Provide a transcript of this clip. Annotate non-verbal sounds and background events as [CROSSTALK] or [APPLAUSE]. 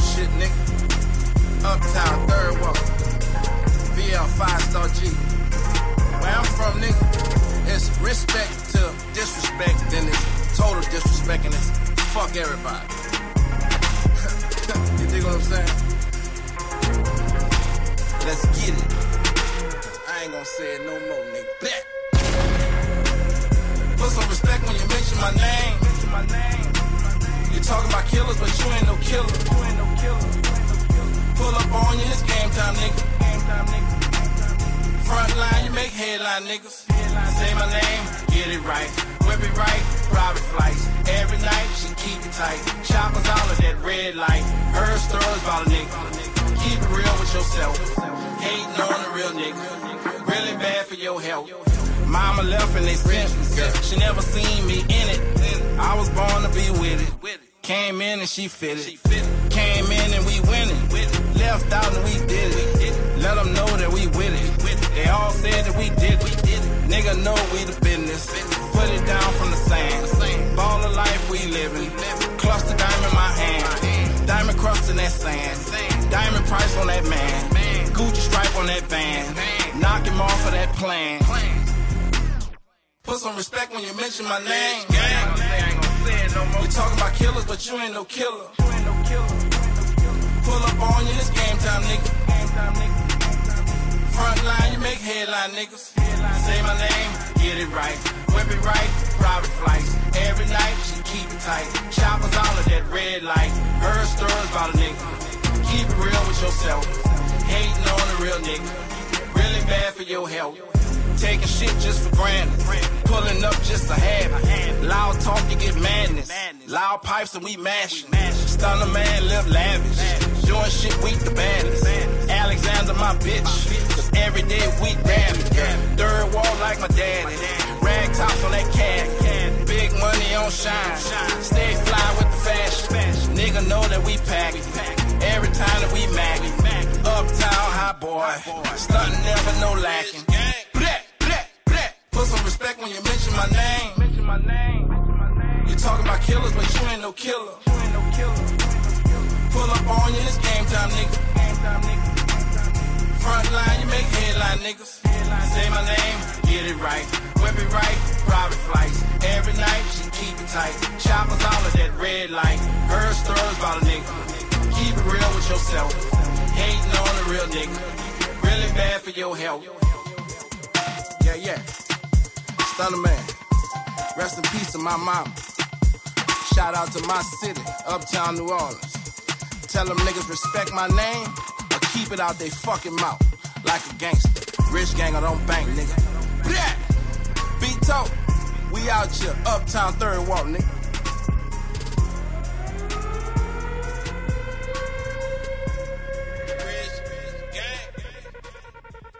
shit, nigga. Uptown, third ward. VL, five star G. Where I'm from, nigga, it's respect to disrespect, then it's total disrespect, and it's fuck everybody. [LAUGHS] you dig what I'm saying? Let's get it. I ain't gonna say it no more, nigga. Black. Put some respect when you mention my name. Killers, but you ain't no killer. Pull up on you, it's game time, nigga. Front line, you make headline, niggas. Say my name, get it right. Whip it right, private flights. Every night, she keep it tight. Choppers all of that red light. Her stories about a nigga. Keep it real with yourself. Hating on a real nigga. Really bad for your health. Mama left and they sent me. She never seen me in it. I was born to be with it. Came in and she fit it. Came in and we winning. Left out and we did it. Let them know that we with it. They all said that we did it. Nigga know we the business. Put it down from the sand. Ball of life we living. Cluster diamond in my hand. Diamond crust in that sand. Diamond price on that man. Gucci stripe on that van. Knock him off of that plan. Put some respect when you mention my name. We talking about killers, but you ain't no killer. Pull up on you, it's game time, nigga. Front line, you make headline, niggas. Say my name, get it right. Whip it right, private flights. Every night, she keep it tight. Choppers all of that red light. Her stories about a nigga. Keep it real with yourself. Hating on a real nigga. Really bad for your health. Taking shit just for granted. Pulling up just to have it. Loud talk, you get madness. Loud pipes and we mash. Stunner man, live lavish. Doing shit, we the baddest. Alexander, my bitch. Cause every day we damn Third ward like my daddy. Rag tops on that cat. Big money on shine. Stay fly with the fashion. Nigga know that we pack. Every time that we mag Uptown high boy. Stunting never no lacking. Black, black, black. Put some respect when you mention my name. You talking about killers, but you ain't no killer. Pull up on you, it's game time, nigga. Front line, you make headline, niggas. Say my name, get it right. Whip it right, private flights. Every night, she keep it tight. Choppers all of that red light. Her stories about a nigga. Keep it real with yourself. Hating on a real nigga. Really bad for your health. Yeah, yeah. Stunner man. Rest in peace to my mama. Shout out to my city, Uptown New Orleans. Tell them niggas respect my name or keep it out they fucking mouth like a gangster. Rich gang or don't bank, nigga. Blah! Beto, we out here, Uptown Third Ward, nigga.